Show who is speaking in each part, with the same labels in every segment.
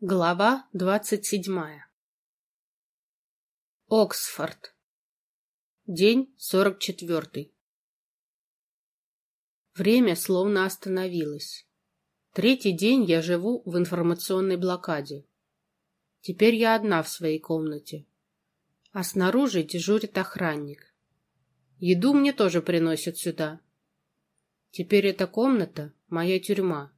Speaker 1: Глава двадцать седьмая Оксфорд. День сорок четвертый. Время словно остановилось. Третий день я живу в информационной блокаде. Теперь я одна в своей комнате. А снаружи дежурит охранник. Еду мне тоже приносят сюда. Теперь эта комната — моя тюрьма.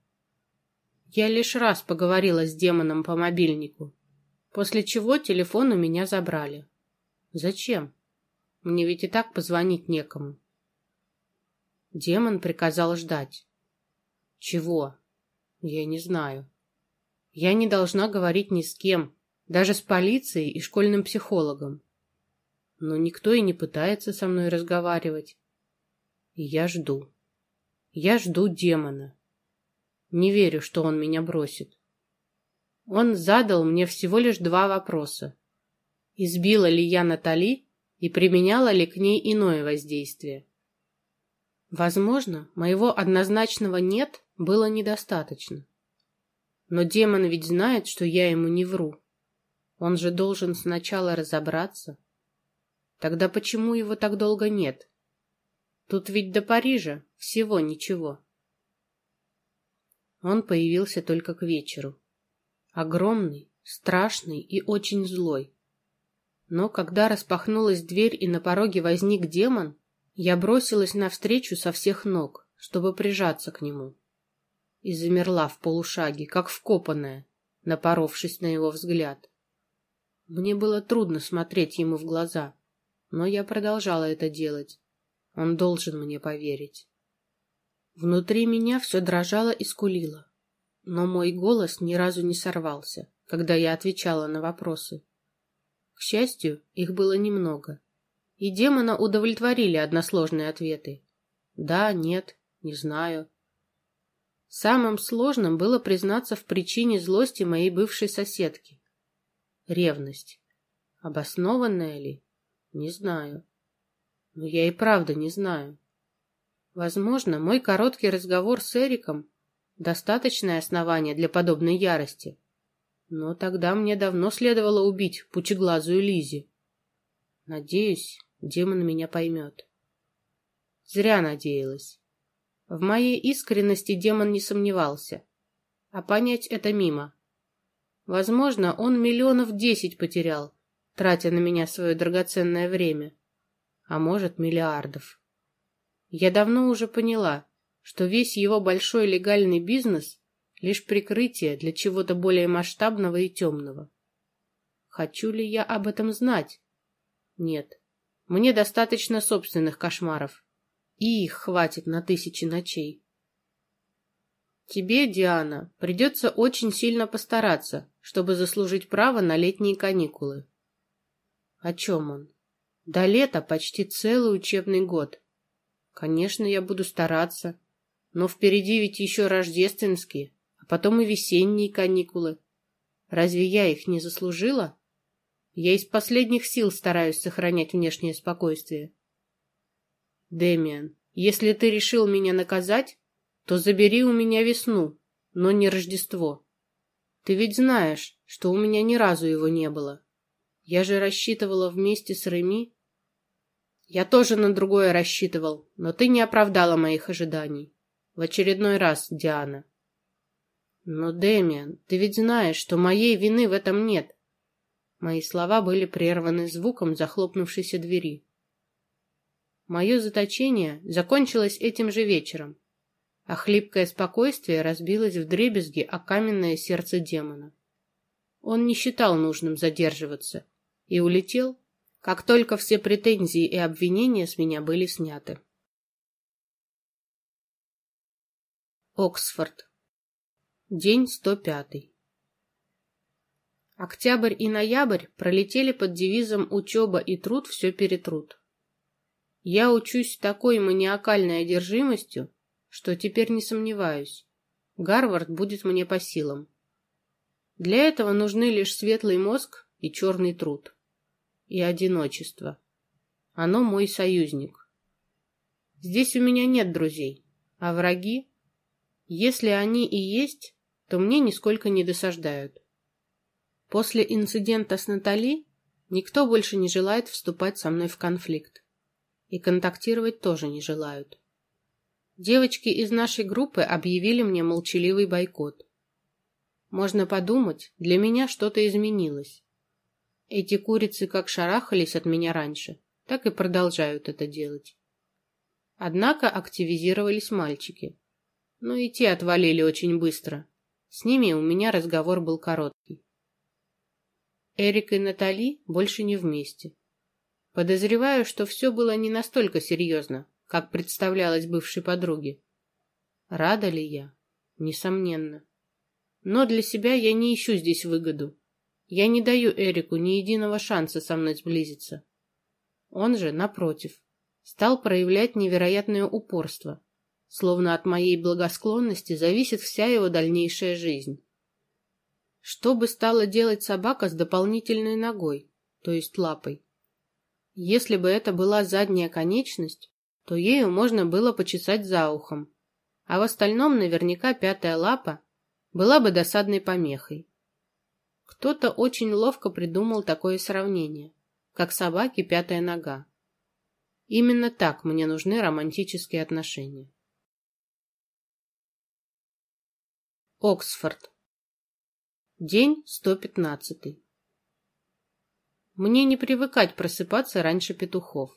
Speaker 1: Я лишь раз поговорила с демоном по мобильнику, после чего телефон у меня забрали. Зачем? Мне ведь и так позвонить некому. Демон приказал ждать. Чего? Я не знаю. Я не должна говорить ни с кем, даже с полицией и школьным психологом. Но никто и не пытается со мной разговаривать. И я жду. Я жду демона. Не верю, что он меня бросит. Он задал мне всего лишь два вопроса. Избила ли я Натали и применяла ли к ней иное воздействие? Возможно, моего однозначного «нет» было недостаточно. Но демон ведь знает, что я ему не вру. Он же должен сначала разобраться. Тогда почему его так долго нет? Тут ведь до Парижа всего ничего. Он появился только к вечеру. Огромный, страшный и очень злой. Но когда распахнулась дверь и на пороге возник демон, я бросилась навстречу со всех ног, чтобы прижаться к нему. И замерла в полушаге, как вкопанная, напоровшись на его взгляд. Мне было трудно смотреть ему в глаза, но я продолжала это делать. Он должен мне поверить. Внутри меня все дрожало и скулило. Но мой голос ни разу не сорвался, когда я отвечала на вопросы. К счастью, их было немного. И демона удовлетворили односложные ответы. Да, нет, не знаю. Самым сложным было признаться в причине злости моей бывшей соседки. Ревность. Обоснованная ли? Не знаю. Но я и правда не знаю. Возможно, мой короткий разговор с Эриком – достаточное основание для подобной ярости. Но тогда мне давно следовало убить пучеглазую Лизи. Надеюсь, демон меня поймет. Зря надеялась. В моей искренности демон не сомневался. А понять это мимо. Возможно, он миллионов десять потерял, тратя на меня свое драгоценное время. А может, миллиардов. Я давно уже поняла, что весь его большой легальный бизнес — лишь прикрытие для чего-то более масштабного и темного. Хочу ли я об этом знать? Нет. Мне достаточно собственных кошмаров. И их хватит на тысячи ночей. Тебе, Диана, придется очень сильно постараться, чтобы заслужить право на летние каникулы. О чем он? До лета почти целый учебный год. Конечно, я буду стараться. Но впереди ведь еще рождественские, а потом и весенние каникулы. Разве я их не заслужила? Я из последних сил стараюсь сохранять внешнее спокойствие. Демиан, если ты решил меня наказать, то забери у меня весну, но не Рождество. Ты ведь знаешь, что у меня ни разу его не было. Я же рассчитывала вместе с Реми я тоже на другое рассчитывал, но ты не оправдала моих ожиданий. В очередной раз, Диана. Но, Дэмиан, ты ведь знаешь, что моей вины в этом нет. Мои слова были прерваны звуком захлопнувшейся двери. Мое заточение закончилось этим же вечером, а хлипкое спокойствие разбилось в дребезги о каменное сердце демона. Он не считал нужным задерживаться и улетел, как только все претензии и обвинения с меня были сняты. Оксфорд. День 105. Октябрь и ноябрь пролетели под девизом «Учеба и труд все перетрут». Я учусь такой маниакальной одержимостью, что теперь не сомневаюсь. Гарвард будет мне по силам. Для этого нужны лишь светлый мозг и черный труд и одиночество. Оно мой союзник. Здесь у меня нет друзей, а враги, если они и есть, то мне нисколько не досаждают. После инцидента с Натали никто больше не желает вступать со мной в конфликт. И контактировать тоже не желают. Девочки из нашей группы объявили мне молчаливый бойкот. Можно подумать, для меня что-то изменилось. Эти курицы как шарахались от меня раньше, так и продолжают это делать. Однако активизировались мальчики. Но и те отвалили очень быстро. С ними у меня разговор был короткий. Эрик и Натали больше не вместе. Подозреваю, что все было не настолько серьезно, как представлялось бывшей подруге. Рада ли я? Несомненно. Но для себя я не ищу здесь выгоду. Я не даю Эрику ни единого шанса со мной сблизиться. Он же, напротив, стал проявлять невероятное упорство, словно от моей благосклонности зависит вся его дальнейшая жизнь. Что бы стала делать собака с дополнительной ногой, то есть лапой? Если бы это была задняя конечность, то ею можно было почесать за ухом, а в остальном наверняка пятая лапа была бы досадной помехой. Кто-то очень ловко придумал такое сравнение, как собаки пятая нога. Именно так мне нужны романтические отношения. Оксфорд. День 115. Мне не привыкать просыпаться раньше петухов.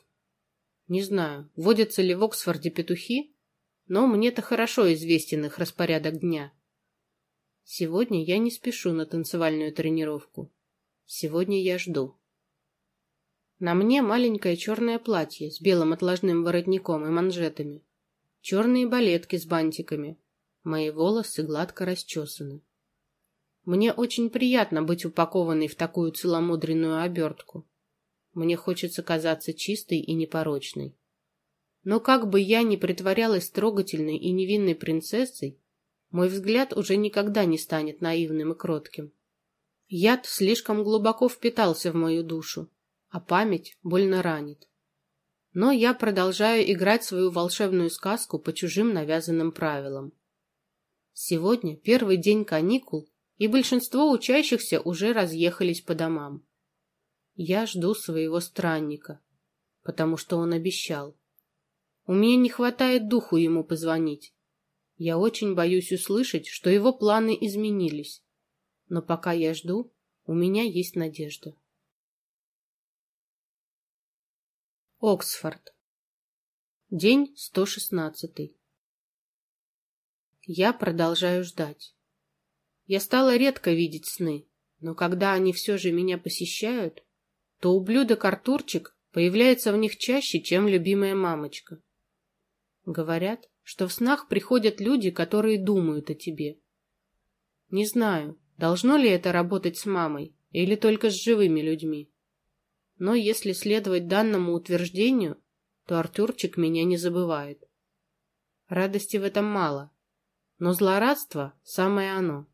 Speaker 1: Не знаю, водятся ли в Оксфорде петухи, но мне-то хорошо известен их распорядок дня. Сегодня я не спешу на танцевальную тренировку. Сегодня я жду. На мне маленькое черное платье с белым отложным воротником и манжетами. Черные балетки с бантиками. Мои волосы гладко расчесаны. Мне очень приятно быть упакованной в такую целомудренную обертку. Мне хочется казаться чистой и непорочной. Но как бы я ни притворялась трогательной и невинной принцессой, мой взгляд уже никогда не станет наивным и кротким. Яд слишком глубоко впитался в мою душу, а память больно ранит. Но я продолжаю играть свою волшебную сказку по чужим навязанным правилам. Сегодня первый день каникул, и большинство учащихся уже разъехались по домам. Я жду своего странника, потому что он обещал. У меня не хватает духу ему позвонить. Я очень боюсь услышать, что его планы изменились. Но пока я жду, у меня есть надежда. Оксфорд. День 116. Я продолжаю ждать. Я стала редко видеть сны, но когда они все же меня посещают, то ублюдок Артурчик появляется в них чаще, чем любимая мамочка. Говорят, что в снах приходят люди, которые думают о тебе. Не знаю, должно ли это работать с мамой или только с живыми людьми. Но если следовать данному утверждению, то Артурчик меня не забывает. Радости в этом мало, но злорадство – самое оно.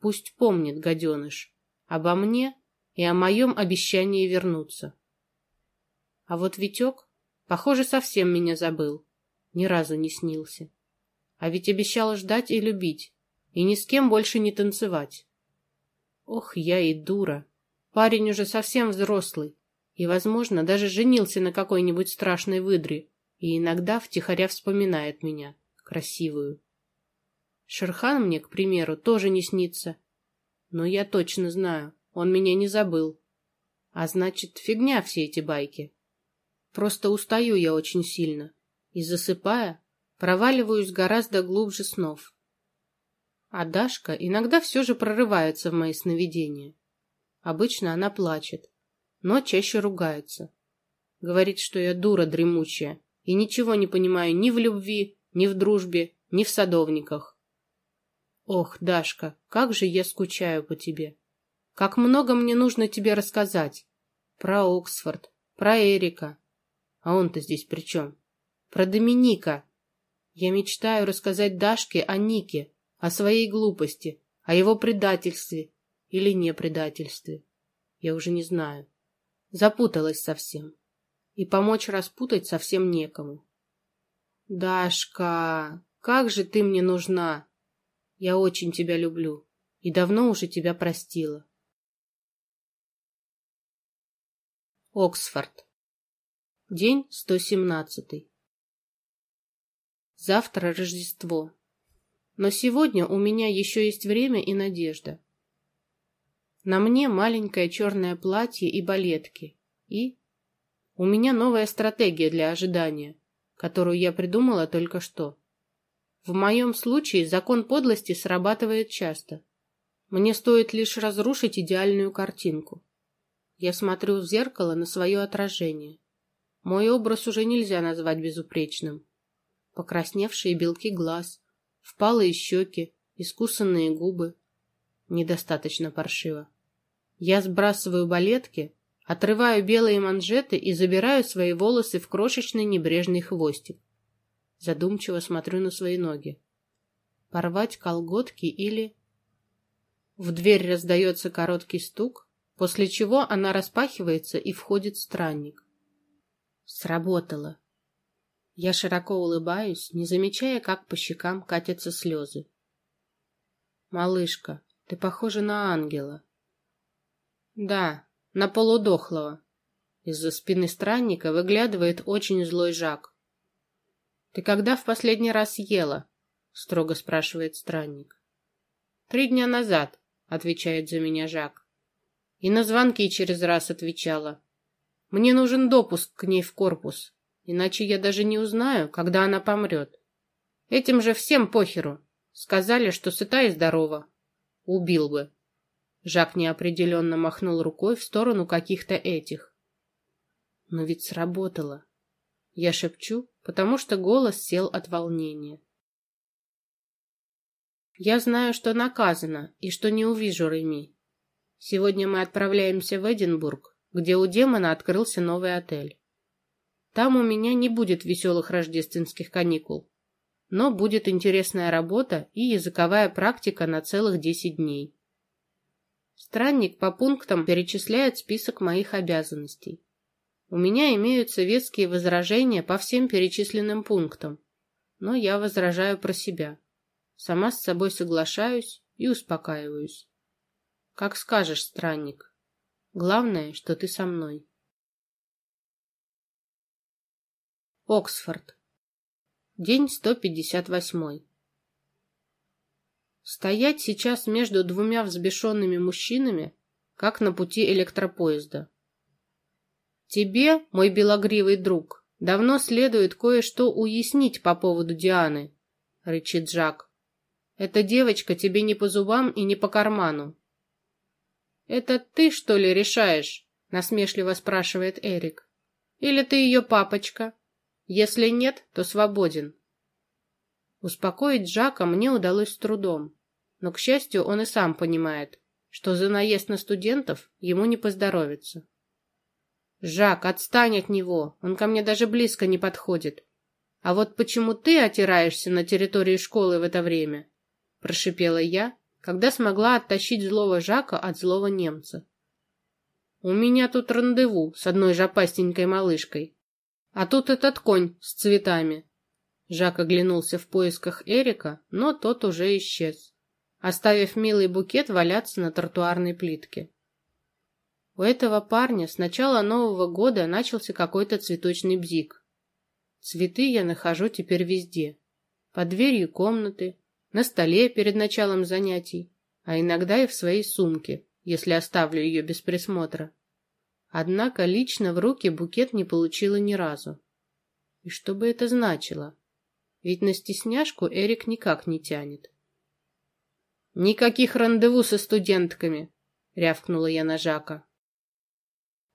Speaker 1: Пусть помнит, гаденыш, обо мне и о моем обещании вернуться. А вот Витек, похоже, совсем меня забыл ни разу не снился. А ведь обещал ждать и любить, и ни с кем больше не танцевать. Ох, я и дура. Парень уже совсем взрослый, и, возможно, даже женился на какой-нибудь страшной выдре, и иногда втихаря вспоминает меня, красивую. Шерхан мне, к примеру, тоже не снится. Но я точно знаю, он меня не забыл. А значит, фигня все эти байки. Просто устаю я очень сильно и, засыпая, проваливаюсь гораздо глубже снов. А Дашка иногда все же прорывается в мои сновидения. Обычно она плачет, но чаще ругается. Говорит, что я дура дремучая и ничего не понимаю ни в любви, ни в дружбе, ни в садовниках. Ох, Дашка, как же я скучаю по тебе. Как много мне нужно тебе рассказать. Про Оксфорд, про Эрика. А он-то здесь при чем? про Доминика. Я мечтаю рассказать Дашке о Нике, о своей глупости, о его предательстве или не предательстве. Я уже не знаю. Запуталась совсем. И помочь распутать совсем некому. Дашка, как же ты мне нужна! Я очень тебя люблю и давно уже тебя простила. Оксфорд. День 117. Завтра Рождество. Но сегодня у меня еще есть время и надежда. На мне маленькое черное платье и балетки. И у меня новая стратегия для ожидания, которую я придумала только что. В моем случае закон подлости срабатывает часто. Мне стоит лишь разрушить идеальную картинку. Я смотрю в зеркало на свое отражение. Мой образ уже нельзя назвать безупречным. Покрасневшие белки глаз, впалые щеки, искусанные губы. Недостаточно паршиво. Я сбрасываю балетки, отрываю белые манжеты и забираю свои волосы в крошечный небрежный хвостик. Задумчиво смотрю на свои ноги. Порвать колготки или... В дверь раздается короткий стук, после чего она распахивается и входит странник. Сработало. Я широко улыбаюсь, не замечая, как по щекам катятся слезы. «Малышка, ты похожа на ангела». «Да, на полудохлого». Из-за спины странника выглядывает очень злой Жак. «Ты когда в последний раз ела?» — строго спрашивает странник. «Три дня назад», — отвечает за меня Жак. И на звонки через раз отвечала. Мне нужен допуск к ней в корпус, иначе я даже не узнаю, когда она помрет. Этим же всем похеру. Сказали, что сыта и здорова. Убил бы. Жак неопределенно махнул рукой в сторону каких-то этих. Но ведь сработало. Я шепчу, потому что голос сел от волнения. Я знаю, что наказано, и что не увижу Реми. Сегодня мы отправляемся в Эдинбург, где у демона открылся новый отель. Там у меня не будет веселых рождественских каникул, но будет интересная работа и языковая практика на целых 10 дней. Странник по пунктам перечисляет список моих обязанностей. У меня имеются веские возражения по всем перечисленным пунктам, но я возражаю про себя. Сама с собой соглашаюсь и успокаиваюсь. Как скажешь, странник. Главное, что ты со мной. Оксфорд. День 158. Стоять сейчас между двумя взбешенными мужчинами, как на пути электропоезда. Тебе, мой белогривый друг, давно следует кое-что уяснить по поводу Дианы, рычит Жак. Эта девочка тебе не по зубам и не по карману. «Это ты, что ли, решаешь?» — насмешливо спрашивает Эрик. «Или ты ее папочка? Если нет, то свободен». Успокоить Жака мне удалось с трудом, но, к счастью, он и сам понимает, что за наезд на студентов ему не поздоровится. «Жак, отстань от него, он ко мне даже близко не подходит. А вот почему ты отираешься на территории школы в это время?» — прошипела я, когда смогла оттащить злого Жака от злого немца. «У меня тут рандеву с одной жопастенькой малышкой. А тут этот конь с цветами». Жак оглянулся в поисках Эрика, но тот уже исчез, оставив милый букет валяться на тротуарной плитке. У этого парня с начала Нового года начался какой-то цветочный бзик. Цветы я нахожу теперь везде. Под дверью комнаты, на столе перед началом занятий, а иногда и в своей сумке, если оставлю ее без присмотра. Однако лично в руки букет не получила ни разу. И что бы это значило? Ведь на стесняшку Эрик никак не тянет. «Никаких рандеву со студентками!» — рявкнула я на Жака.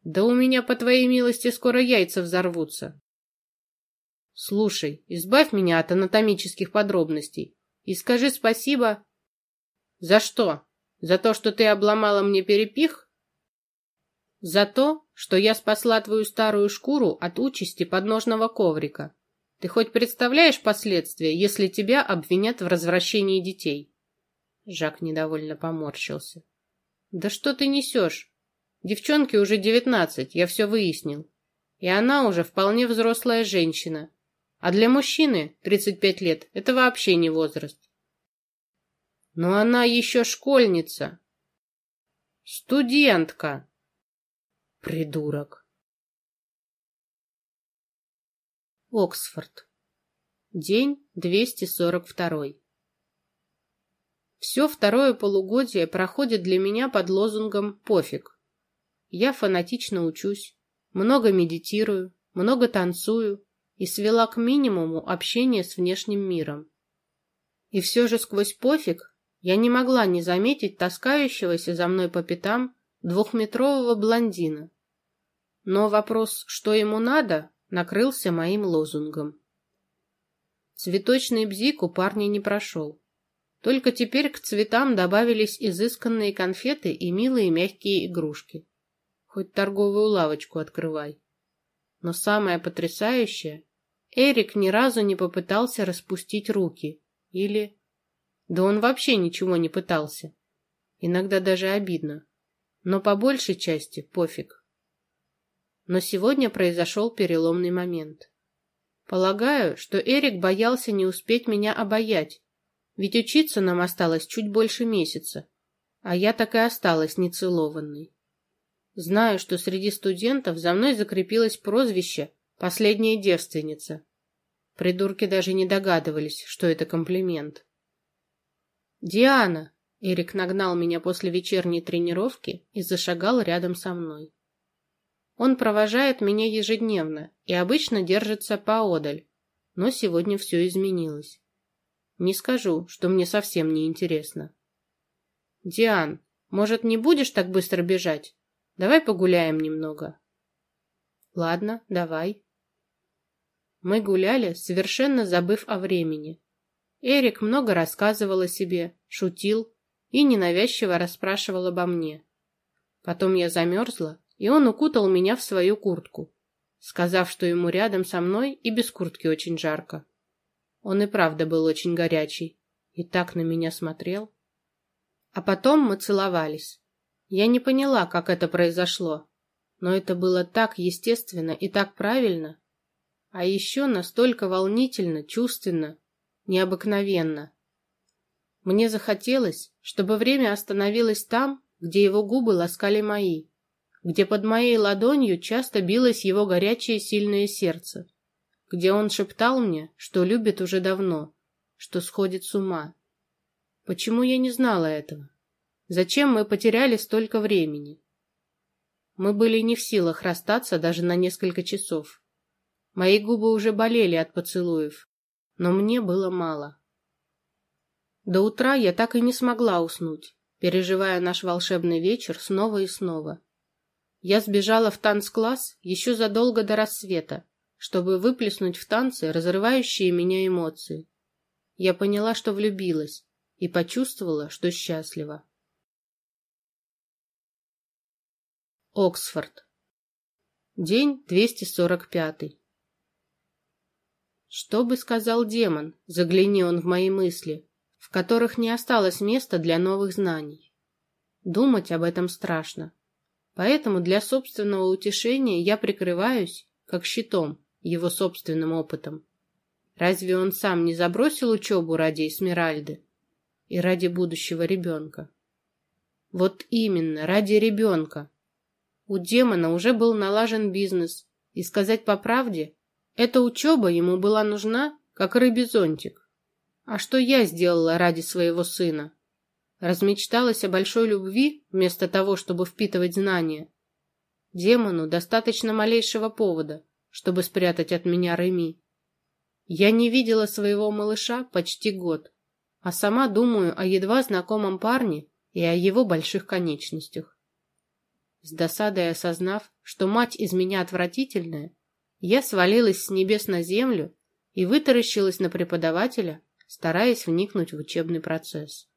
Speaker 1: «Да у меня, по твоей милости, скоро яйца взорвутся!» «Слушай, избавь меня от анатомических подробностей. И скажи спасибо. За что? За то, что ты обломала мне перепих? За то, что я спасла твою старую шкуру от участи подножного коврика. Ты хоть представляешь последствия, если тебя обвинят в развращении детей? Жак недовольно поморщился. Да что ты несешь? Девчонке уже девятнадцать, я все выяснил. И она уже вполне взрослая женщина. А для мужчины 35 лет – это вообще не возраст. Но она еще школьница. Студентка. Придурок. Оксфорд. День 242. Все второе полугодие проходит для меня под лозунгом «пофиг». Я фанатично учусь, много медитирую, много танцую и свела к минимуму общение с внешним миром. И все же сквозь пофиг я не могла не заметить таскающегося за мной по пятам двухметрового блондина. Но вопрос, что ему надо, накрылся моим лозунгом. Цветочный бзик у парня не прошел. Только теперь к цветам добавились изысканные конфеты и милые мягкие игрушки. Хоть торговую лавочку открывай. Но самое потрясающее, Эрик ни разу не попытался распустить руки. Или... Да он вообще ничего не пытался. Иногда даже обидно. Но по большей части пофиг. Но сегодня произошел переломный момент. Полагаю, что Эрик боялся не успеть меня обаять, ведь учиться нам осталось чуть больше месяца, а я так и осталась нецелованной. Знаю, что среди студентов за мной закрепилось прозвище «последняя девственница». Придурки даже не догадывались, что это комплимент. «Диана!» — Эрик нагнал меня после вечерней тренировки и зашагал рядом со мной. Он провожает меня ежедневно и обычно держится поодаль, но сегодня все изменилось. Не скажу, что мне совсем не интересно. Диан, может, не будешь так быстро бежать? Давай погуляем немного. Ладно, давай. Мы гуляли, совершенно забыв о времени. Эрик много рассказывал о себе, шутил и ненавязчиво расспрашивал обо мне. Потом я замерзла и он укутал меня в свою куртку, сказав, что ему рядом со мной и без куртки очень жарко. Он и правда был очень горячий и так на меня смотрел. А потом мы целовались. Я не поняла, как это произошло, но это было так естественно и так правильно, а еще настолько волнительно, чувственно, необыкновенно. Мне захотелось, чтобы время остановилось там, где его губы ласкали мои, где под моей ладонью часто билось его горячее сильное сердце, где он шептал мне, что любит уже давно, что сходит с ума. Почему я не знала этого? Зачем мы потеряли столько времени? Мы были не в силах расстаться даже на несколько часов. Мои губы уже болели от поцелуев, но мне было мало. До утра я так и не смогла уснуть, переживая наш волшебный вечер снова и снова. Я сбежала в танцкласс еще задолго до рассвета, чтобы выплеснуть в танцы разрывающие меня эмоции. Я поняла, что влюбилась, и почувствовала, что счастлива. Оксфорд. День 245. Что бы сказал демон, загляни он в мои мысли, в которых не осталось места для новых знаний. Думать об этом страшно. Поэтому для собственного утешения я прикрываюсь, как щитом, его собственным опытом. Разве он сам не забросил учебу ради Эсмеральды и ради будущего ребенка? Вот именно, ради ребенка. У демона уже был налажен бизнес, и сказать по правде, эта учеба ему была нужна, как рыбий зонтик. А что я сделала ради своего сына? Размечталась о большой любви вместо того, чтобы впитывать знания. Демону достаточно малейшего повода, чтобы спрятать от меня Реми. Я не видела своего малыша почти год, а сама думаю о едва знакомом парне и о его больших конечностях. С досадой осознав, что мать из меня отвратительная, я свалилась с небес на землю и вытаращилась на преподавателя, стараясь вникнуть в учебный процесс.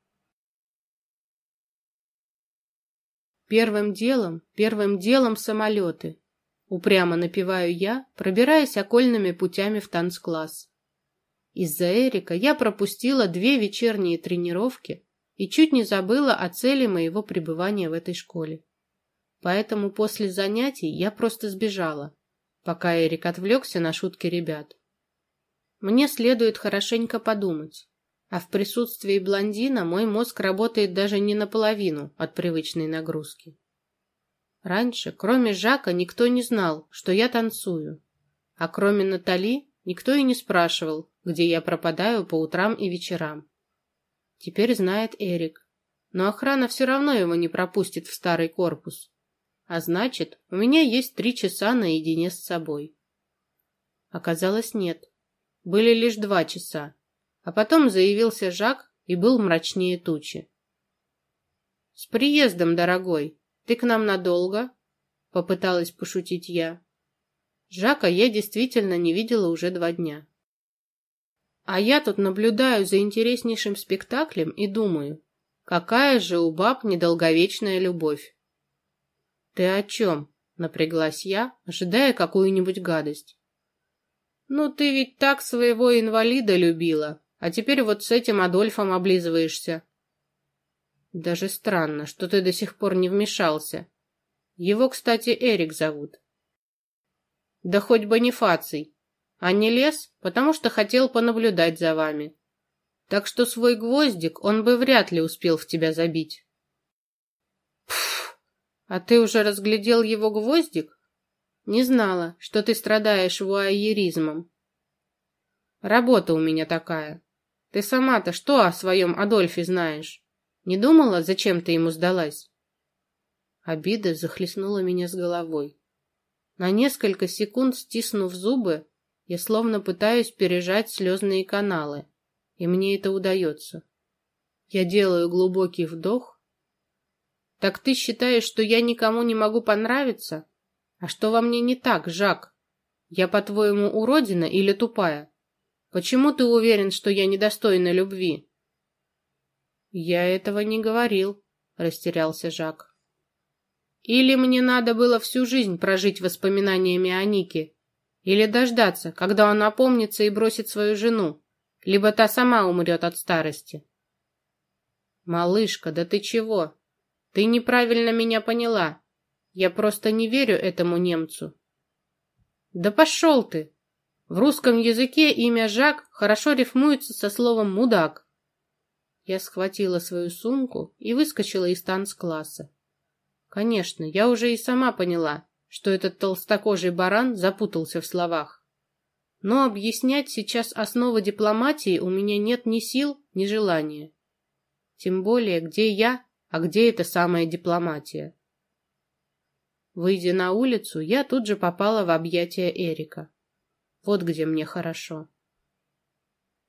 Speaker 1: Первым делом, первым делом самолеты. Упрямо напеваю я, пробираясь окольными путями в танцкласс. Из-за Эрика я пропустила две вечерние тренировки и чуть не забыла о цели моего пребывания в этой школе. Поэтому после занятий я просто сбежала, пока Эрик отвлекся на шутки ребят. Мне следует хорошенько подумать, а в присутствии блондина мой мозг работает даже не наполовину от привычной нагрузки. Раньше, кроме Жака, никто не знал, что я танцую, а кроме Натали Никто и не спрашивал, где я пропадаю по утрам и вечерам. Теперь знает Эрик, но охрана все равно его не пропустит в старый корпус. А значит, у меня есть три часа наедине с собой. Оказалось, нет. Были лишь два часа. А потом заявился Жак и был мрачнее тучи. «С приездом, дорогой! Ты к нам надолго?» Попыталась пошутить я. Жака я действительно не видела уже два дня. А я тут наблюдаю за интереснейшим спектаклем и думаю, какая же у баб недолговечная любовь. «Ты о чем?» — напряглась я, ожидая какую-нибудь гадость. «Ну, ты ведь так своего инвалида любила, а теперь вот с этим Адольфом облизываешься». «Даже странно, что ты до сих пор не вмешался. Его, кстати, Эрик зовут». «Да хоть Бонифаций, а не лез, потому что хотел понаблюдать за вами. Так что свой гвоздик он бы вряд ли успел в тебя забить». А ты уже разглядел его гвоздик? Не знала, что ты страдаешь вуайеризмом. Работа у меня такая. Ты сама-то что о своем Адольфе знаешь? Не думала, зачем ты ему сдалась? Обида захлестнула меня с головой. На несколько секунд, стиснув зубы, я словно пытаюсь пережать слезные каналы, и мне это удается. Я делаю глубокий вдох так ты считаешь, что я никому не могу понравиться? А что во мне не так, Жак? Я, по-твоему, уродина или тупая? Почему ты уверен, что я недостойна любви? Я этого не говорил, растерялся Жак. Или мне надо было всю жизнь прожить воспоминаниями о Нике, или дождаться, когда он опомнится и бросит свою жену, либо та сама умрет от старости. Малышка, да ты чего? Ты неправильно меня поняла. Я просто не верю этому немцу. Да пошел ты! В русском языке имя Жак хорошо рифмуется со словом «мудак». Я схватила свою сумку и выскочила из танцкласса. Конечно, я уже и сама поняла, что этот толстокожий баран запутался в словах. Но объяснять сейчас основы дипломатии у меня нет ни сил, ни желания. Тем более, где я, а где эта самая дипломатия? Выйдя на улицу, я тут же попала в объятия Эрика. Вот где мне хорошо.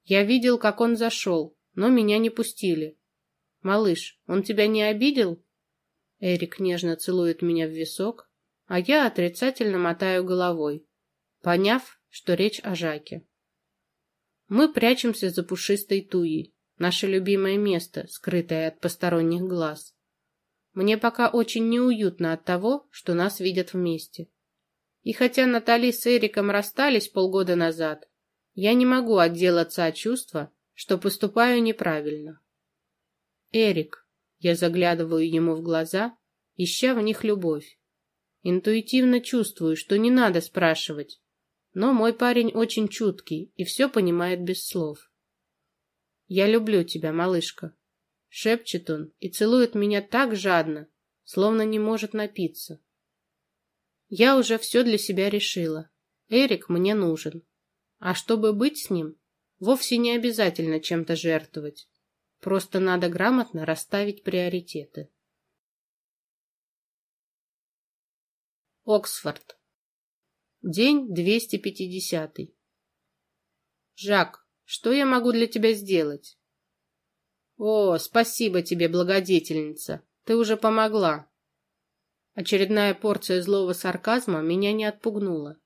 Speaker 1: Я видел, как он зашел, но меня не пустили. «Малыш, он тебя не обидел?» Эрик нежно целует меня в висок, а я отрицательно мотаю головой, поняв, что речь о Жаке. Мы прячемся за пушистой туей, Наше любимое место, скрытое от посторонних глаз. Мне пока очень неуютно от того, что нас видят вместе. И хотя Натали с Эриком расстались полгода назад, я не могу отделаться от чувства, что поступаю неправильно. Эрик, я заглядываю ему в глаза, ища в них любовь. Интуитивно чувствую, что не надо спрашивать, но мой парень очень чуткий и все понимает без слов. «Я люблю тебя, малышка», — шепчет он и целует меня так жадно, словно не может напиться. Я уже все для себя решила. Эрик мне нужен. А чтобы быть с ним, вовсе не обязательно чем-то жертвовать. Просто надо грамотно расставить приоритеты. Оксфорд. День 250. Жак, что я могу для тебя сделать? О, спасибо тебе, благодетельница. Ты уже помогла. Очередная порция злого сарказма меня не отпугнула.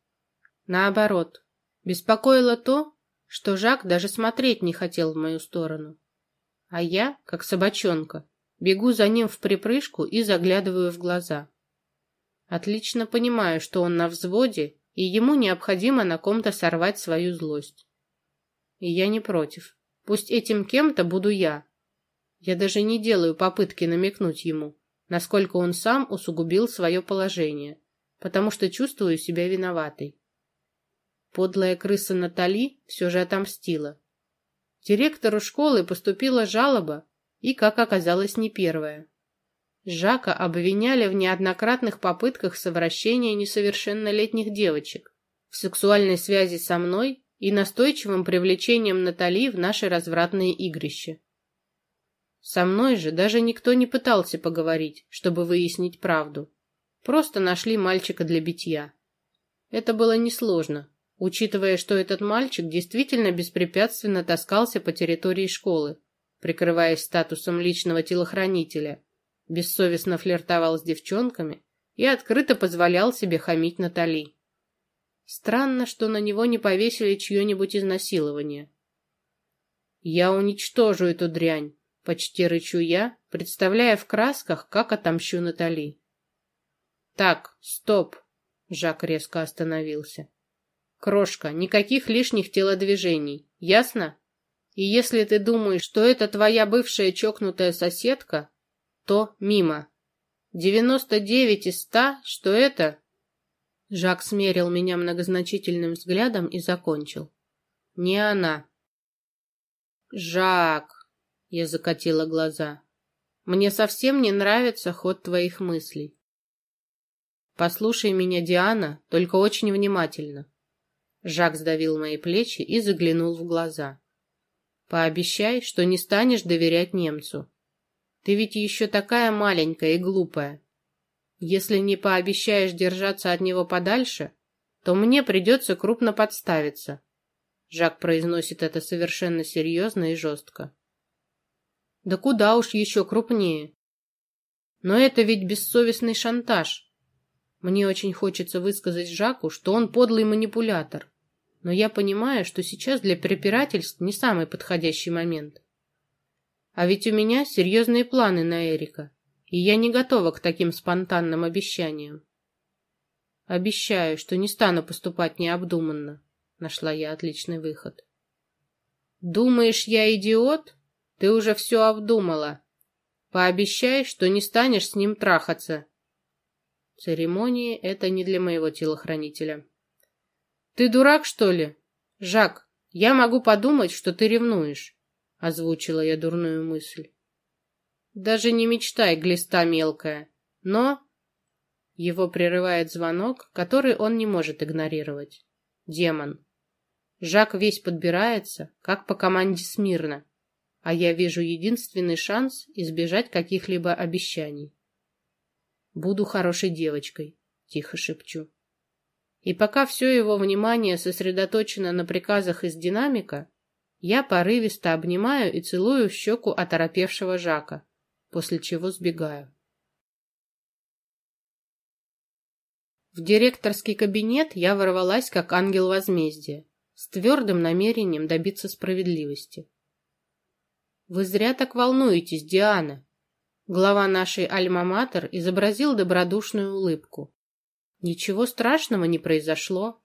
Speaker 1: Наоборот, беспокоило то, что Жак даже смотреть не хотел в мою сторону. А я, как собачонка, бегу за ним в припрыжку и заглядываю в глаза. Отлично понимаю, что он на взводе, и ему необходимо на ком-то сорвать свою злость. И я не против. Пусть этим кем-то буду я. Я даже не делаю попытки намекнуть ему, насколько он сам усугубил свое положение, потому что чувствую себя виноватой. Подлая крыса Натали все же отомстила. Директору школы поступила жалоба, и, как оказалось, не первая. Жака обвиняли в неоднократных попытках совращения несовершеннолетних девочек, в сексуальной связи со мной и настойчивым привлечением Натали в наши развратные игрища. Со мной же даже никто не пытался поговорить, чтобы выяснить правду. Просто нашли мальчика для битья. Это было несложно, учитывая, что этот мальчик действительно беспрепятственно таскался по территории школы, прикрываясь статусом личного телохранителя, бессовестно флиртовал с девчонками и открыто позволял себе хамить Натали. Странно, что на него не повесили чье-нибудь изнасилование. «Я уничтожу эту дрянь», — почти рычу я, представляя в красках, как отомщу Натали. «Так, стоп!» — Жак резко остановился. «Крошка, никаких лишних телодвижений, ясно? И если ты думаешь, что это твоя бывшая чокнутая соседка, то мимо. Девяносто девять из ста, что это...» Жак смерил меня многозначительным взглядом и закончил. «Не она». «Жак!» — я закатила глаза. «Мне совсем не нравится ход твоих мыслей. Послушай меня, Диана, только очень внимательно. Жак сдавил мои плечи и заглянул в глаза. Пообещай, что не станешь доверять немцу. Ты ведь еще такая маленькая и глупая. Если не пообещаешь держаться от него подальше, то мне придется крупно подставиться. Жак произносит это совершенно серьезно и жестко. Да куда уж еще крупнее. Но это ведь бессовестный шантаж. Мне очень хочется высказать Жаку, что он подлый манипулятор. Но я понимаю, что сейчас для препирательств не самый подходящий момент. А ведь у меня серьезные планы на Эрика, и я не готова к таким спонтанным обещаниям. Обещаю, что не стану поступать необдуманно. Нашла я отличный выход. Думаешь, я идиот? Ты уже все обдумала. Пообещай, что не станешь с ним трахаться, Церемонии — это не для моего телохранителя. «Ты дурак, что ли? Жак, я могу подумать, что ты ревнуешь», — озвучила я дурную мысль. «Даже не мечтай, глиста мелкая. Но...» Его прерывает звонок, который он не может игнорировать. Демон. Жак весь подбирается, как по команде смирно, а я вижу единственный шанс избежать каких-либо обещаний. Буду хорошей девочкой, тихо шепчу. И пока все его внимание сосредоточено на приказах из динамика, я порывисто обнимаю и целую в щеку оторопевшего Жака, после чего сбегаю. В директорский кабинет я ворвалась как ангел возмездия, с твердым намерением добиться справедливости. «Вы зря так волнуетесь, Диана», Глава нашей альма-матер изобразил добродушную улыбку. Ничего страшного не произошло.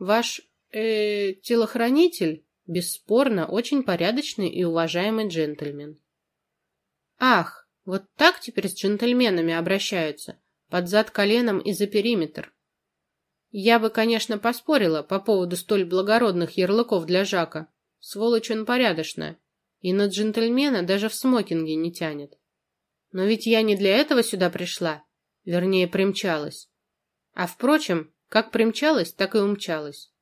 Speaker 1: Ваш э, телохранитель, бесспорно, очень порядочный и уважаемый джентльмен. Ах, вот так теперь с джентльменами обращаются, под зад коленом и за периметр. Я бы, конечно, поспорила по поводу столь благородных ярлыков для Жака. Сволочь он порядочная, и на джентльмена даже в смокинге не тянет. Но ведь я не для этого сюда пришла, вернее, примчалась. А впрочем, как примчалась, так и умчалась.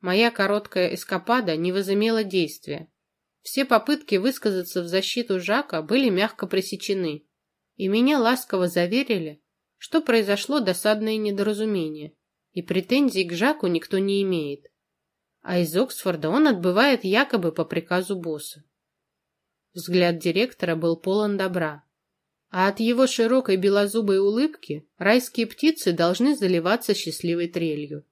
Speaker 1: Моя короткая эскапада не возымела действия. Все попытки высказаться в защиту Жака были мягко пресечены, и меня ласково заверили, что произошло досадное недоразумение, и претензий к Жаку никто не имеет. А из Оксфорда он отбывает якобы по приказу босса. Взгляд директора был полон добра. А от его широкой белозубой улыбки райские птицы должны заливаться счастливой трелью.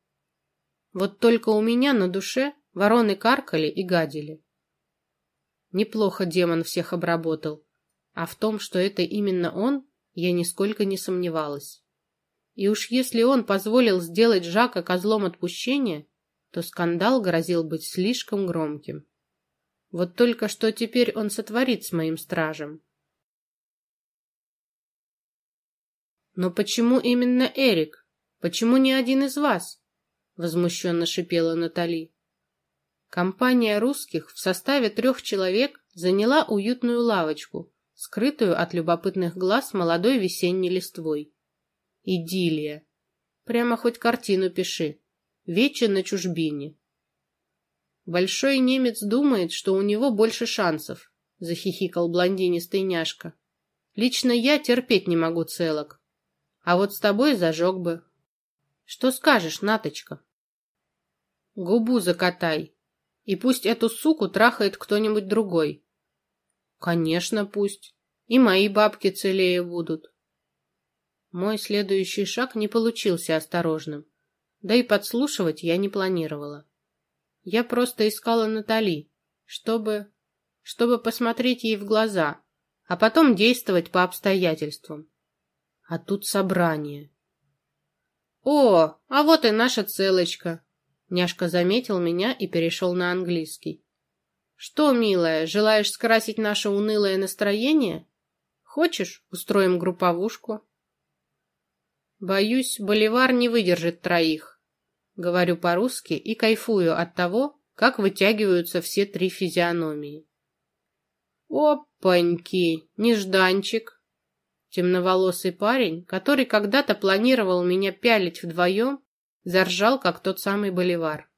Speaker 1: Вот только у меня на душе вороны каркали и гадили. Неплохо демон всех обработал, а в том, что это именно он, я нисколько не сомневалась. И уж если он позволил сделать Жака козлом отпущения, то скандал грозил быть слишком громким. Вот только что теперь он сотворит с моим стражем. Но почему именно Эрик? Почему не один из вас? Возмущенно шипела Натали. Компания русских в составе трех человек заняла уютную лавочку, скрытую от любопытных глаз молодой весенней листвой. Идиллия. Прямо хоть картину пиши. Вече на чужбине. Большой немец думает, что у него больше шансов, захихикал блондинистый няшка. Лично я терпеть не могу целок. А вот с тобой зажег бы. Что скажешь, Наточка? Губу закатай. И пусть эту суку трахает кто-нибудь другой. Конечно, пусть. И мои бабки целее будут. Мой следующий шаг не получился осторожным. Да и подслушивать я не планировала. Я просто искала Натали, чтобы... чтобы посмотреть ей в глаза, а потом действовать по обстоятельствам. А тут собрание. «О, а вот и наша целочка!» Няшка заметил меня и перешел на английский. «Что, милая, желаешь скрасить наше унылое настроение? Хочешь, устроим групповушку?» «Боюсь, Боливар не выдержит троих», — говорю по-русски и кайфую от того, как вытягиваются все три физиономии. «Опаньки! Нежданчик!» Темноволосый парень, который когда-то планировал меня пялить вдвоем, заржал, как тот самый Боливар.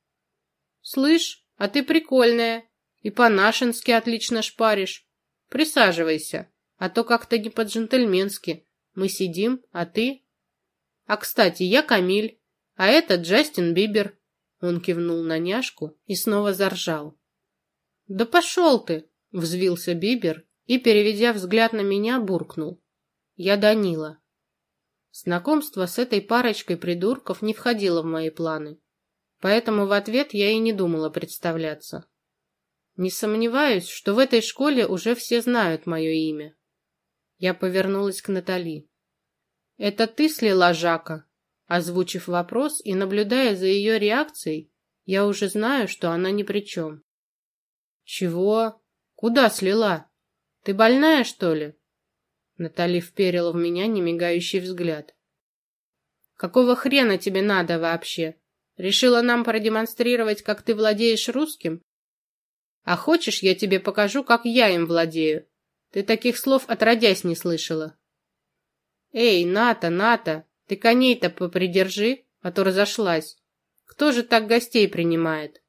Speaker 1: «Слышь, а ты прикольная и по-нашенски отлично шпаришь. Присаживайся, а то как-то не по-джентльменски. Мы сидим, а ты...» «А, кстати, я Камиль, а это Джастин Бибер». Он кивнул на няшку и снова заржал. «Да пошел ты!» — взвился Бибер и, переведя взгляд на меня, буркнул. Я Данила. Знакомство с этой парочкой придурков не входило в мои планы, поэтому в ответ я и не думала представляться. Не сомневаюсь, что в этой школе уже все знают мое имя. Я повернулась к Натали. «Это ты слила Жака?» Озвучив вопрос и наблюдая за ее реакцией, я уже знаю, что она ни при чем. «Чего? Куда слила? Ты больная, что ли?» Натали вперила в меня немигающий взгляд. «Какого хрена тебе надо вообще? Решила нам продемонстрировать, как ты владеешь русским? А хочешь, я тебе покажу, как я им владею? Ты таких слов отродясь не слышала». «Эй, Ната, Ната, ты коней-то попридержи, а то разошлась. Кто же так гостей принимает?»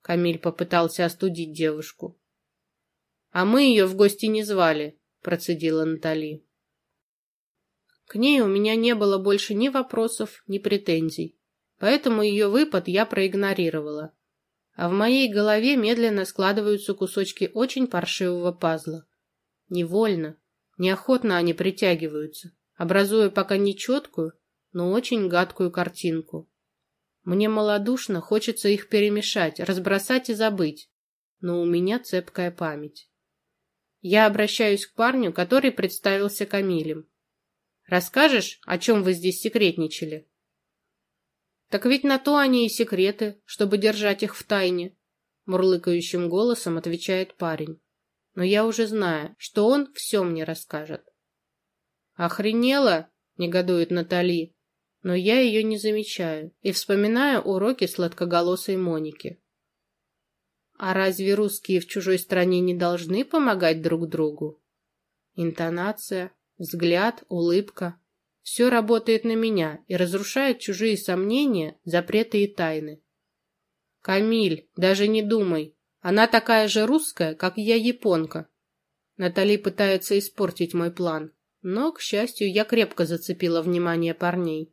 Speaker 1: Камиль попытался остудить девушку. «А мы ее в гости не звали процедила Натали. К ней у меня не было больше ни вопросов, ни претензий, поэтому ее выпад я проигнорировала. А в моей голове медленно складываются кусочки очень паршивого пазла. Невольно, неохотно они притягиваются, образуя пока нечеткую, но очень гадкую картинку. Мне малодушно хочется их перемешать, разбросать и забыть, но у меня цепкая память. Я обращаюсь к парню, который представился Камилем. Расскажешь, о чем вы здесь секретничали? Так ведь на то они и секреты, чтобы держать их в тайне, мурлыкающим голосом отвечает парень. Но я уже знаю, что он все мне расскажет. Охренела, негодует Натали, но я ее не замечаю и вспоминаю уроки сладкоголосой Моники. А разве русские в чужой стране не должны помогать друг другу? Интонация, взгляд, улыбка – все работает на меня и разрушает чужие сомнения, запреты и тайны. Камиль, даже не думай. Она такая же русская, как я японка. Натали пытается испортить мой план, но, к счастью, я крепко зацепила внимание парней.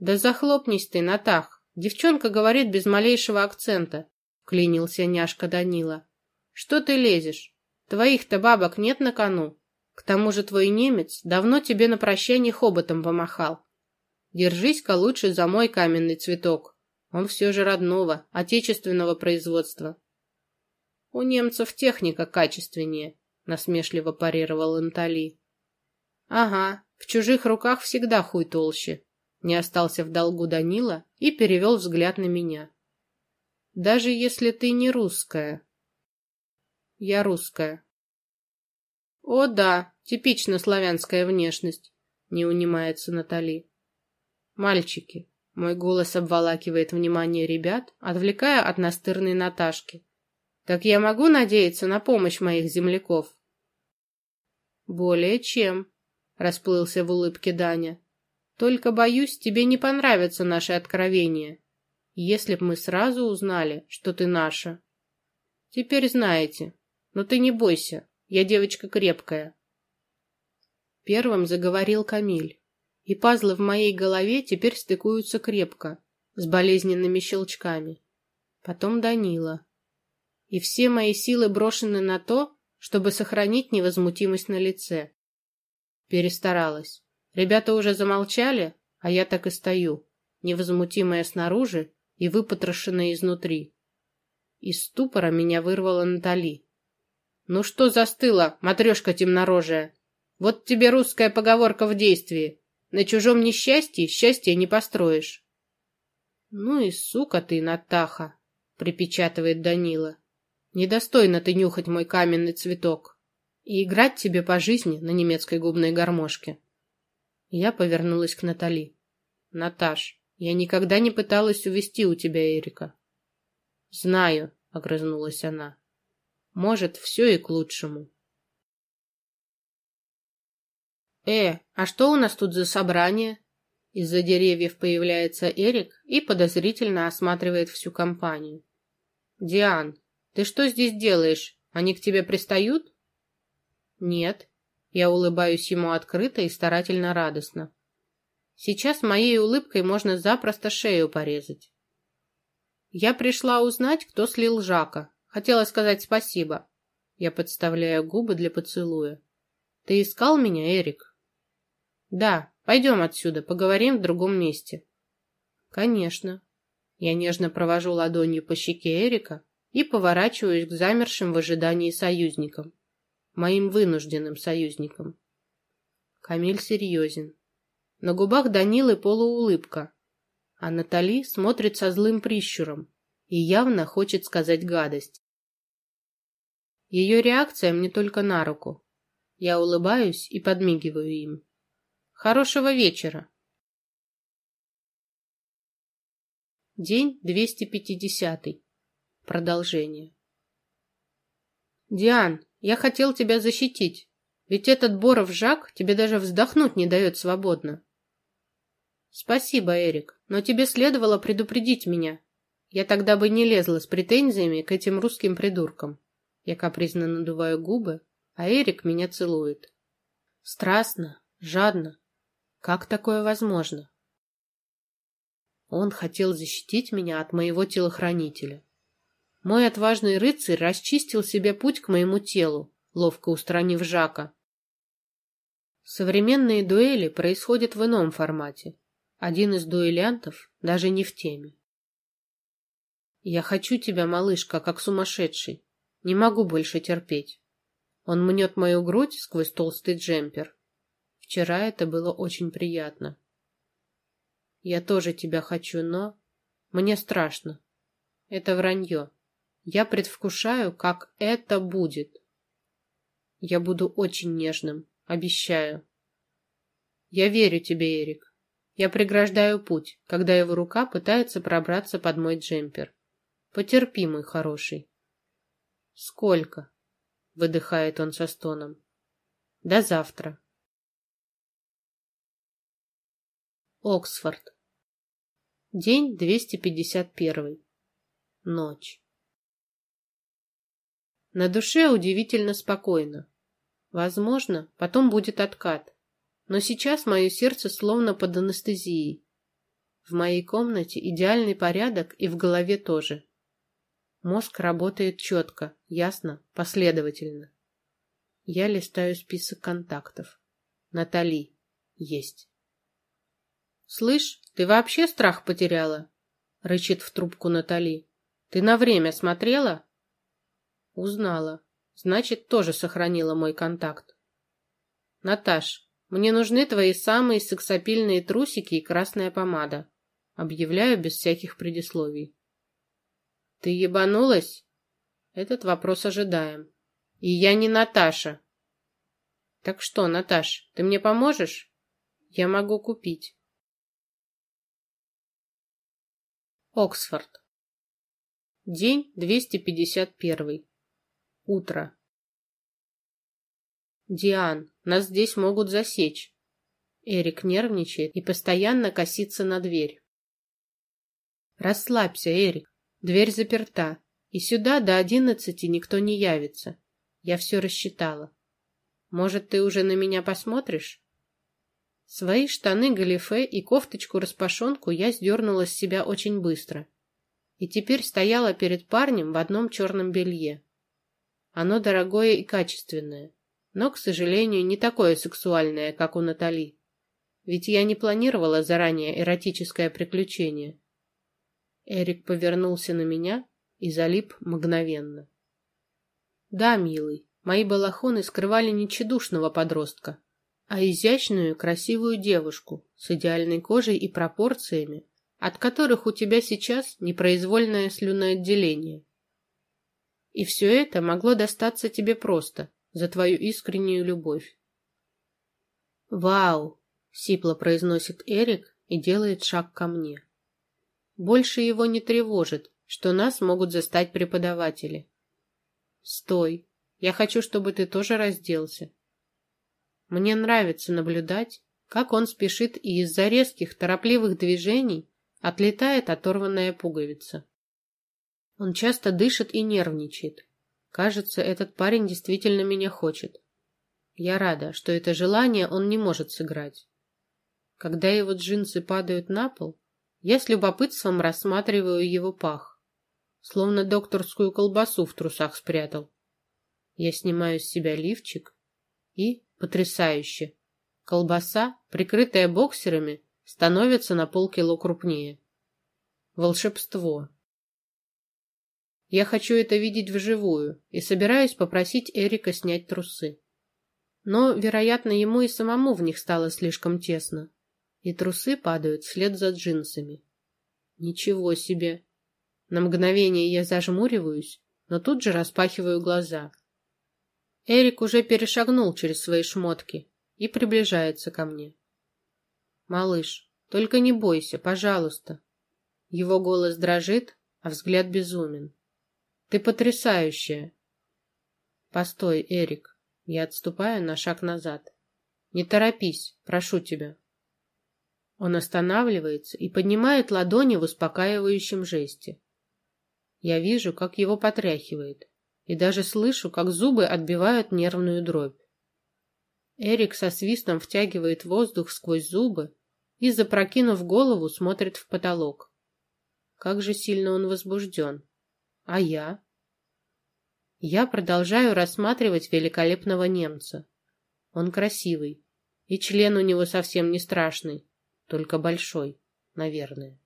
Speaker 1: Да захлопнись ты, Натах. Девчонка говорит без малейшего акцента, клянился няшка Данила. Что ты лезешь? Твоих-то бабок нет на кону. К тому же твой немец давно тебе на прощание хоботом помахал. Держись-ка лучше за мой каменный цветок. Он все же родного, отечественного производства. У немцев техника качественнее, насмешливо парировал Натали. Ага, в чужих руках всегда хуй толще. Не остался в долгу Данила и перевел взгляд на меня. Даже если ты не русская. Я русская. О да, типично славянская внешность, не унимается Натали. Мальчики, мой голос обволакивает внимание ребят, отвлекая от настырной Наташки. Так я могу надеяться на помощь моих земляков? Более чем, расплылся в улыбке Даня. Только боюсь, тебе не понравятся наши откровения. Если б мы сразу узнали, что ты наша. Теперь знаете. Но ты не бойся, я девочка крепкая. Первым заговорил Камиль, и пазлы в моей голове теперь стыкуются крепко, с болезненными щелчками. Потом Данила. И все мои силы брошены на то, чтобы сохранить невозмутимость на лице. Перестаралась. Ребята уже замолчали, а я так и стою, невозмутимая снаружи и выпотрошенная изнутри. Из ступора меня вырвала Натали. «Ну что застыла, матрешка темнорожая? Вот тебе русская поговорка в действии. На чужом несчастье счастье не построишь». «Ну и сука ты, Натаха!» — припечатывает Данила. «Недостойно ты нюхать мой каменный цветок и играть тебе по жизни на немецкой губной гармошке». Я повернулась к Натали. «Наташ, я никогда не пыталась увести у тебя Эрика». «Знаю», — огрызнулась она. «Может, все и к лучшему». «Э, а что у нас тут за собрание?» Из-за деревьев появляется Эрик и подозрительно осматривает всю компанию. «Диан, ты что здесь делаешь? Они к тебе пристают?» «Нет». Я улыбаюсь ему открыто и старательно радостно. Сейчас моей улыбкой можно запросто шею порезать. Я пришла узнать, кто слил Жака. Хотела сказать спасибо. Я подставляю губы для поцелуя. Ты искал меня, Эрик? Да, пойдем отсюда, поговорим в другом месте. Конечно. Я нежно провожу ладонью по щеке Эрика и поворачиваюсь к замершим в ожидании союзникам. Моим вынужденным союзникам. Камиль серьезен. На губах Данилы полуулыбка, а Натали смотрит со злым прищуром и явно хочет сказать гадость. Ее реакция мне только на руку. Я улыбаюсь и подмигиваю им. Хорошего вечера. День 250. Продолжение. Диан, я хотел тебя защитить, ведь этот Боров Жак тебе даже вздохнуть не дает свободно. Спасибо, Эрик, но тебе следовало предупредить меня. Я тогда бы не лезла с претензиями к этим русским придуркам. Я капризно надуваю губы, а Эрик меня целует. Страстно, жадно. Как такое возможно? Он хотел защитить меня от моего телохранителя. Мой отважный рыцарь расчистил себе путь к моему телу, ловко устранив Жака. Современные дуэли происходят в ином формате. Один из дуэлянтов даже не в теме. «Я хочу тебя, малышка, как сумасшедший. Не могу больше терпеть». Он мнет мою грудь сквозь толстый джемпер. Вчера это было очень приятно. «Я тоже тебя хочу, но...» «Мне страшно. Это вранье. Я предвкушаю, как это будет. Я буду очень нежным, обещаю. Я верю тебе, Эрик. Я преграждаю путь, когда его рука пытается пробраться под мой джемпер. Потерпи, мой хороший. Сколько? Выдыхает он со стоном. До завтра. Оксфорд. День 251. Ночь. На душе удивительно спокойно. Возможно, потом будет откат. Но сейчас мое сердце словно под анестезией. В моей комнате идеальный порядок и в голове тоже. Мозг работает четко, ясно, последовательно. Я листаю список контактов. Натали. Есть. «Слышь, ты вообще страх потеряла?» — рычит в трубку Натали. «Ты на время смотрела?» «Узнала. Значит, тоже сохранила мой контакт». «Наташ, мне нужны твои самые сексапильные трусики и красная помада. Объявляю без всяких предисловий. Ты ебанулась? Этот вопрос ожидаем. И я не Наташа. Так что, Наташ, ты мне поможешь? Я могу купить. Оксфорд. День 251. Утро. Диан, нас здесь могут засечь. Эрик нервничает и постоянно косится на дверь. Расслабься, Эрик. Дверь заперта, и сюда до одиннадцати никто не явится. Я все рассчитала. Может, ты уже на меня посмотришь? Свои штаны галифе и кофточку-распашонку я сдернула с себя очень быстро. И теперь стояла перед парнем в одном черном белье. Оно дорогое и качественное, но, к сожалению, не такое сексуальное, как у Натали. Ведь я не планировала заранее эротическое приключение. Эрик повернулся на меня и залип мгновенно. Да, милый, мои балахоны скрывали не тщедушного подростка, а изящную красивую девушку с идеальной кожей и пропорциями, от которых у тебя сейчас непроизвольное слюноотделение. И все это могло достаться тебе просто, за твою искреннюю любовь. «Вау!» — сипло произносит Эрик и делает шаг ко мне. Больше его не тревожит, что нас могут застать преподаватели. «Стой! Я хочу, чтобы ты тоже разделся». Мне нравится наблюдать, как он спешит и из-за резких, торопливых движений отлетает оторванная пуговица. Он часто дышит и нервничает. Кажется, этот парень действительно меня хочет. Я рада, что это желание он не может сыграть. Когда его джинсы падают на пол, я с любопытством рассматриваю его пах, словно докторскую колбасу в трусах спрятал. Я снимаю с себя лифчик и, потрясающе, колбаса, прикрытая боксерами, становится на полкило крупнее. Волшебство. Я хочу это видеть вживую и собираюсь попросить Эрика снять трусы. Но, вероятно, ему и самому в них стало слишком тесно, и трусы падают вслед за джинсами. Ничего себе! На мгновение я зажмуриваюсь, но тут же распахиваю глаза. Эрик уже перешагнул через свои шмотки и приближается ко мне. «Малыш, только не бойся, пожалуйста». Его голос дрожит, а взгляд безумен. Ты потрясающая. Постой, Эрик. Я отступаю на шаг назад. Не торопись, прошу тебя. Он останавливается и поднимает ладони в успокаивающем жесте. Я вижу, как его потряхивает, и даже слышу, как зубы отбивают нервную дробь. Эрик со свистом втягивает воздух сквозь зубы и, запрокинув голову, смотрит в потолок. Как же сильно он возбужден. А я? Я продолжаю рассматривать великолепного немца. Он красивый, и член у него совсем не страшный, только большой, наверное.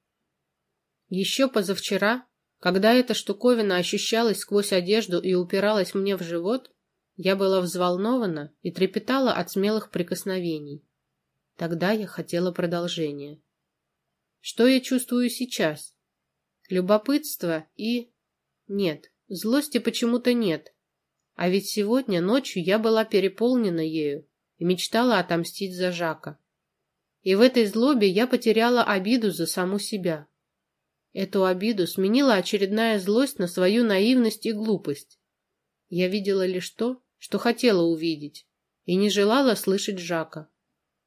Speaker 1: Еще позавчера, когда эта штуковина ощущалась сквозь одежду и упиралась мне в живот, я была взволнована и трепетала от смелых прикосновений. Тогда я хотела продолжения. Что я чувствую сейчас? Любопытство и нет, злости почему-то нет. А ведь сегодня ночью я была переполнена ею и мечтала отомстить за Жака. И в этой злобе я потеряла обиду за саму себя. Эту обиду сменила очередная злость на свою наивность и глупость. Я видела лишь то, что хотела увидеть, и не желала слышать Жака.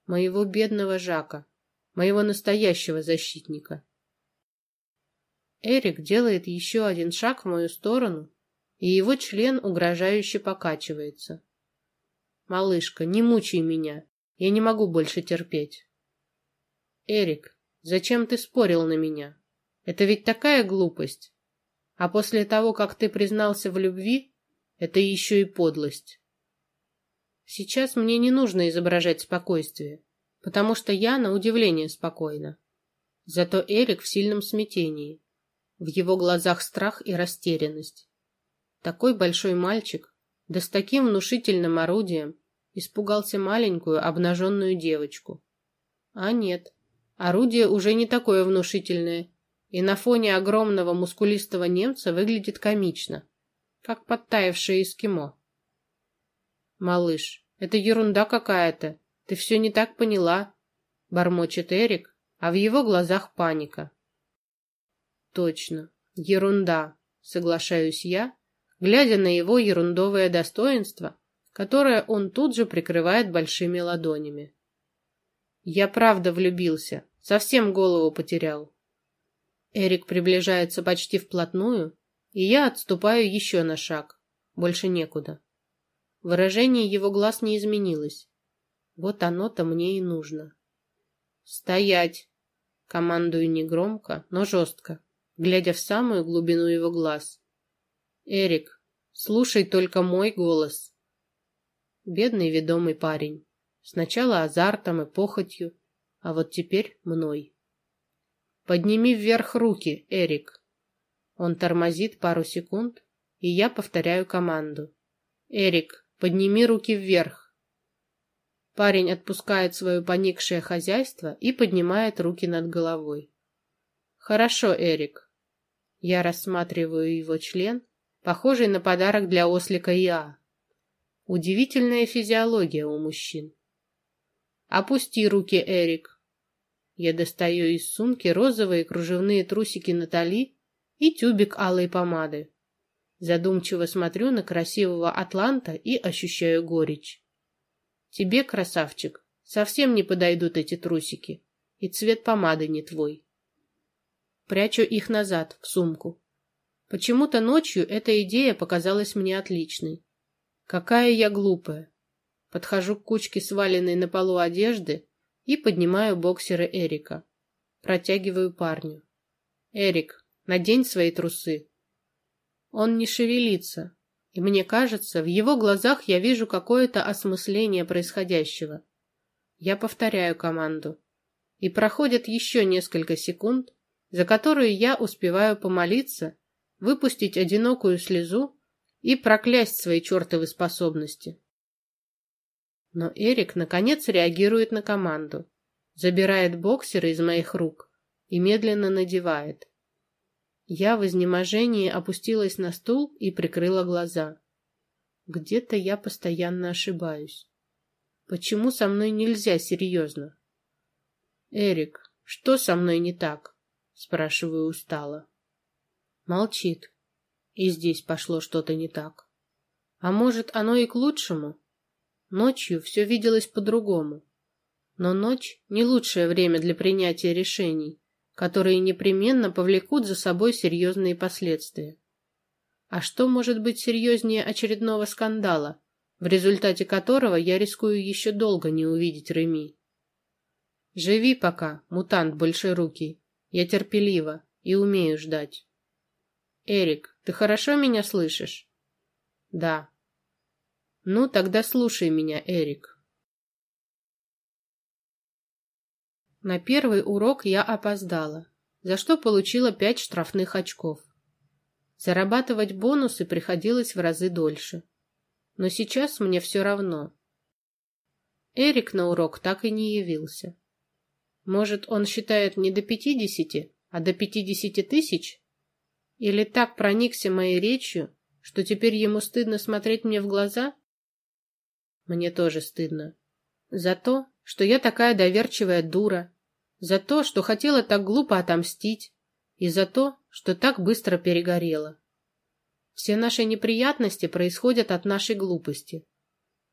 Speaker 1: Моего бедного Жака, моего настоящего защитника. Эрик делает еще один шаг в мою сторону, и его член угрожающе покачивается. «Малышка, не мучай меня. Я не могу больше терпеть». «Эрик, зачем ты спорил на меня? Это ведь такая глупость. А после того, как ты признался в любви, это еще и подлость». Сейчас мне не нужно изображать спокойствие, потому что я, на удивление, спокойна. Зато Эрик в сильном смятении. В его глазах страх и растерянность. Такой большой мальчик, да с таким внушительным орудием, испугался маленькую обнаженную девочку. А нет, орудие уже не такое внушительное, и на фоне огромного мускулистого немца выглядит комично, как подтаявшее эскимо. «Малыш, это ерунда какая-то, ты все не так поняла», — бормочет Эрик, а в его глазах паника. Точно. Ерунда, соглашаюсь я, глядя на его ерундовое достоинство, которое он тут же прикрывает большими ладонями. Я правда влюбился, совсем голову потерял. Эрик приближается почти вплотную, и я отступаю еще на шаг. Больше некуда. Выражение его глаз не изменилось. Вот оно-то мне и нужно. «Стоять!» Командую негромко, но жестко, глядя в самую глубину его глаз. «Эрик, слушай только мой голос!» Бедный ведомый парень. Сначала азартом и похотью, а вот теперь мной. «Подними вверх руки, Эрик!» Он тормозит пару секунд, и я повторяю команду. «Эрик, подними руки вверх!» Парень отпускает свое поникшее хозяйство и поднимает руки над головой. «Хорошо, Эрик». Я рассматриваю его член, похожий на подарок для ослика Иа. Удивительная физиология у мужчин. «Опусти руки, Эрик». Я достаю из сумки розовые кружевные трусики Натали и тюбик алой помады. Задумчиво смотрю на красивого атланта и ощущаю горечь. Тебе, красавчик, совсем не подойдут эти трусики, и цвет помады не твой. Прячу их назад, в сумку. Почему-то ночью эта идея показалась мне отличной. Какая я глупая. Подхожу к кучке сваленной на полу одежды и поднимаю боксеры Эрика. Протягиваю парню. «Эрик, надень свои трусы». Он не шевелится, и мне кажется, в его глазах я вижу какое-то осмысление происходящего. Я повторяю команду. И проходит еще несколько секунд, за которые я успеваю помолиться, выпустить одинокую слезу и проклясть свои чертовы способности. Но Эрик наконец реагирует на команду, забирает боксера из моих рук и медленно надевает. Я в изнеможении опустилась на стул и прикрыла глаза. Где-то я постоянно ошибаюсь. Почему со мной нельзя серьезно? Эрик, что со мной не так? Спрашиваю устало. Молчит. И здесь пошло что-то не так. А может, оно и к лучшему? Ночью все виделось по-другому. Но ночь — не лучшее время для принятия решений которые непременно повлекут за собой серьезные последствия. А что может быть серьезнее очередного скандала, в результате которого я рискую еще долго не увидеть Реми? Живи пока, мутант большерукий. Я терпелива и умею ждать. Эрик, ты хорошо меня слышишь? Да. Ну, тогда слушай меня, Эрик. На первый урок я опоздала, за что получила пять штрафных очков. Зарабатывать бонусы приходилось в разы дольше. Но сейчас мне все равно. Эрик на урок так и не явился. Может, он считает не до пятидесяти, а до пятидесяти тысяч? Или так проникся моей речью, что теперь ему стыдно смотреть мне в глаза? Мне тоже стыдно. За то, что я такая доверчивая дура, за то, что хотела так глупо отомстить, и за то, что так быстро перегорела. Все наши неприятности происходят от нашей глупости.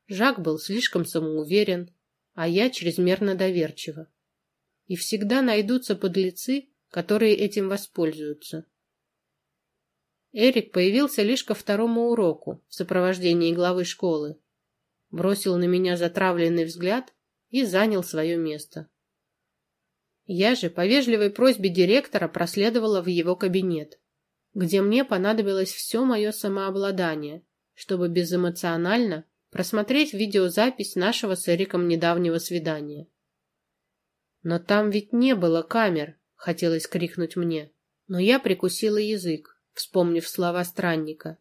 Speaker 1: Жак был слишком самоуверен, а я чрезмерно доверчива. И всегда найдутся подлецы, которые этим воспользуются. Эрик появился лишь ко второму уроку в сопровождении главы школы, бросил на меня затравленный взгляд и занял свое место. Я же по вежливой просьбе директора проследовала в его кабинет, где мне понадобилось все мое самообладание, чтобы безэмоционально просмотреть видеозапись нашего с Эриком недавнего свидания. Но там ведь не было камер, хотелось крикнуть мне, но я прикусила язык, вспомнив слова странника.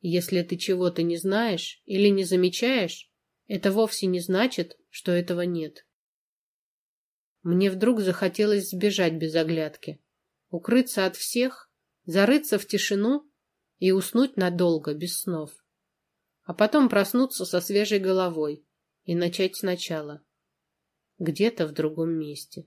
Speaker 1: Если ты чего-то не знаешь или не замечаешь, это вовсе не значит, что этого нет. Мне вдруг захотелось сбежать без оглядки, укрыться от всех, зарыться в тишину и уснуть надолго, без снов. А потом проснуться со свежей головой и начать сначала. Где-то в другом месте.